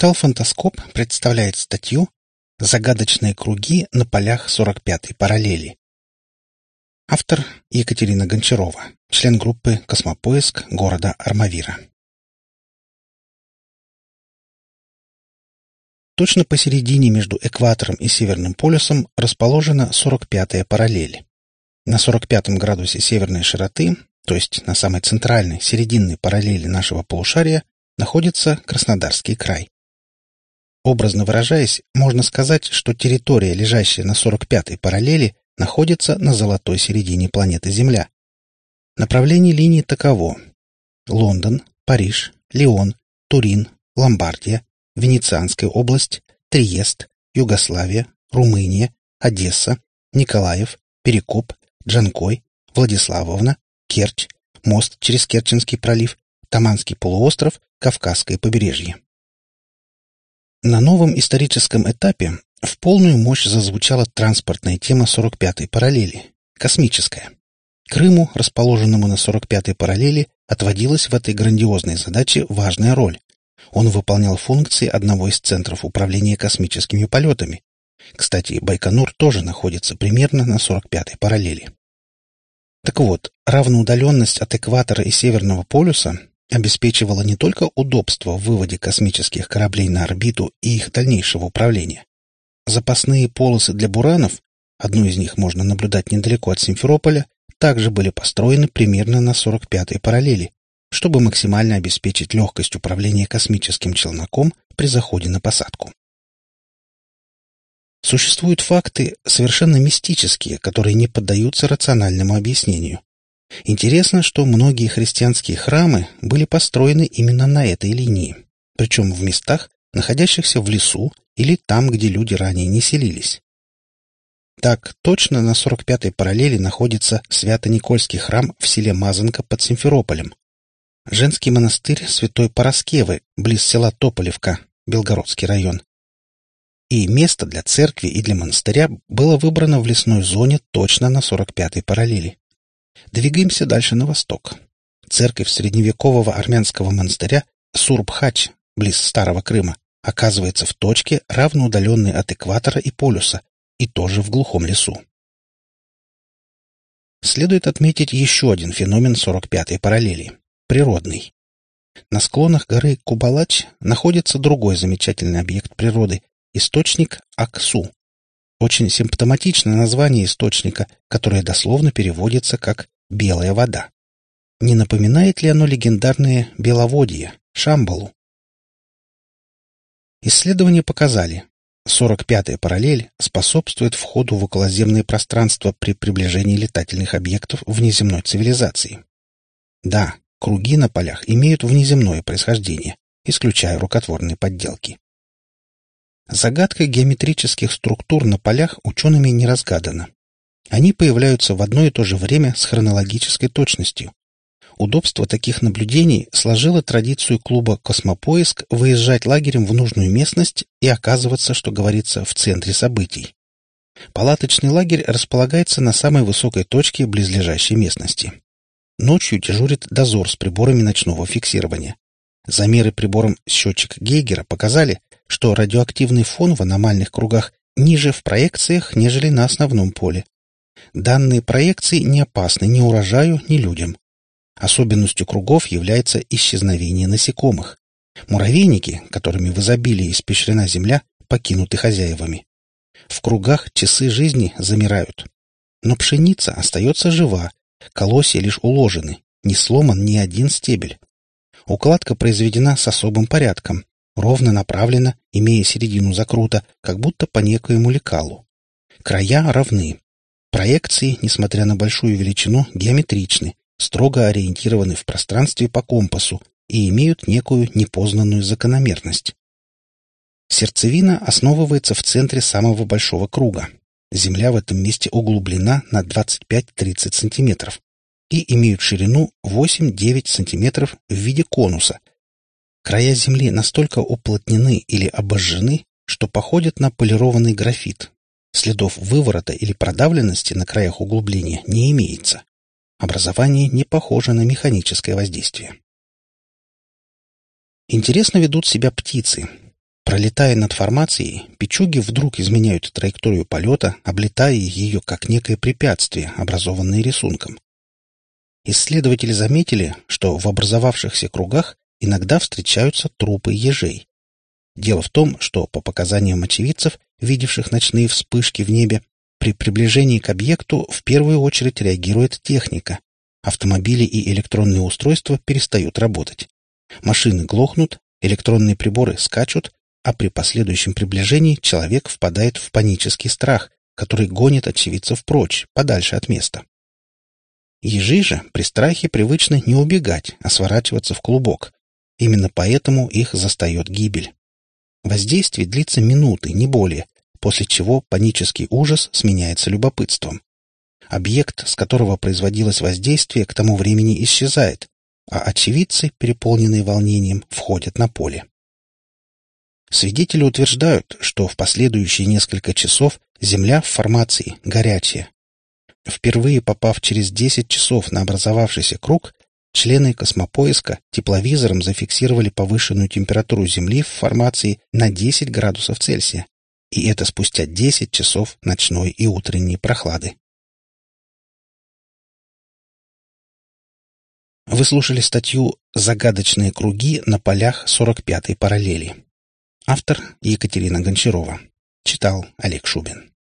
Портал «Фантаскоп» представляет статью «Загадочные круги на полях 45-й параллели». Автор Екатерина Гончарова, член группы «Космопоиск» города Армавира. Точно посередине между экватором и Северным полюсом расположена 45-я параллель. На 45 градусе северной широты, то есть на самой центральной, серединной параллели нашего полушария, находится Краснодарский край. Образно выражаясь, можно сказать, что территория, лежащая на 45-й параллели, находится на золотой середине планеты Земля. Направление линии таково. Лондон, Париж, Лион, Турин, Ломбардия, Венецианская область, Триест, Югославия, Румыния, Одесса, Николаев, Перекоп, Джанкой, Владиславовна, Керчь, мост через Керченский пролив, Таманский полуостров, Кавказское побережье. На новом историческом этапе в полную мощь зазвучала транспортная тема 45-й параллели – космическая. Крыму, расположенному на 45-й параллели, отводилась в этой грандиозной задаче важная роль. Он выполнял функции одного из центров управления космическими полетами. Кстати, Байконур тоже находится примерно на 45-й параллели. Так вот, равноудаленность от экватора и Северного полюса обеспечивала не только удобство в выводе космических кораблей на орбиту и их дальнейшего управления. Запасные полосы для буранов, одну из них можно наблюдать недалеко от Симферополя, также были построены примерно на 45-й параллели, чтобы максимально обеспечить легкость управления космическим челноком при заходе на посадку. Существуют факты совершенно мистические, которые не поддаются рациональному объяснению. Интересно, что многие христианские храмы были построены именно на этой линии, причем в местах, находящихся в лесу или там, где люди ранее не селились. Так, точно на 45-й параллели находится Свято-Никольский храм в селе Мазанка под Симферополем, женский монастырь Святой Пороскевы близ села Тополевка, Белгородский район. И место для церкви и для монастыря было выбрано в лесной зоне точно на 45-й параллели. Двигаемся дальше на восток. Церковь средневекового армянского монастыря Сурбхач, близ Старого Крыма, оказывается в точке, равно удаленной от экватора и полюса, и тоже в глухом лесу. Следует отметить еще один феномен 45-й параллели – природный. На склонах горы Кубалач находится другой замечательный объект природы – источник Аксу, очень симптоматичное название источника, которое дословно переводится как «белая вода». Не напоминает ли оно легендарное беловодье, Шамбалу? Исследования показали, 45-я параллель способствует входу в околоземное пространство при приближении летательных объектов внеземной цивилизации. Да, круги на полях имеют внеземное происхождение, исключая рукотворные подделки. Загадка геометрических структур на полях учеными не разгадана. Они появляются в одно и то же время с хронологической точностью. Удобство таких наблюдений сложило традицию клуба «Космопоиск» выезжать лагерем в нужную местность и оказываться, что говорится, в центре событий. Палаточный лагерь располагается на самой высокой точке близлежащей местности. Ночью дежурит дозор с приборами ночного фиксирования. Замеры прибором счетчик Гейгера показали, что радиоактивный фон в аномальных кругах ниже в проекциях, нежели на основном поле. Данные проекции не опасны ни урожаю, ни людям. Особенностью кругов является исчезновение насекомых. Муравейники, которыми в изобилии испещрена земля, покинуты хозяевами. В кругах часы жизни замирают. Но пшеница остается жива, колосья лишь уложены, не сломан ни один стебель. Укладка произведена с особым порядком, ровно направлена, имея середину закрута, как будто по некоему лекалу. Края равны. Проекции, несмотря на большую величину, геометричны, строго ориентированы в пространстве по компасу и имеют некую непознанную закономерность. Сердцевина основывается в центре самого большого круга. Земля в этом месте углублена на 25-30 см и имеют ширину 8-9 см в виде конуса, Края земли настолько уплотнены или обожжены, что походят на полированный графит. Следов выворота или продавленности на краях углубления не имеется. Образование не похоже на механическое воздействие. Интересно ведут себя птицы. Пролетая над формацией, печуги вдруг изменяют траекторию полета, облетая ее как некое препятствие, образованное рисунком. Исследователи заметили, что в образовавшихся кругах иногда встречаются трупы ежей. Дело в том, что по показаниям очевидцев, видевших ночные вспышки в небе, при приближении к объекту в первую очередь реагирует техника. Автомобили и электронные устройства перестают работать. Машины глохнут, электронные приборы скачут, а при последующем приближении человек впадает в панический страх, который гонит очевидцев прочь, подальше от места. Ежи же при страхе привычно не убегать, а сворачиваться в клубок. Именно поэтому их застает гибель. Воздействие длится минуты, не более, после чего панический ужас сменяется любопытством. Объект, с которого производилось воздействие, к тому времени исчезает, а очевидцы, переполненные волнением, входят на поле. Свидетели утверждают, что в последующие несколько часов Земля в формации горячая. Впервые попав через 10 часов на образовавшийся круг, члены космопоиска тепловизором зафиксировали повышенную температуру Земли в формации на 10 градусов Цельсия, и это спустя 10 часов ночной и утренней прохлады. Вы слушали статью «Загадочные круги на полях 45-й параллели». Автор Екатерина Гончарова. Читал Олег Шубин.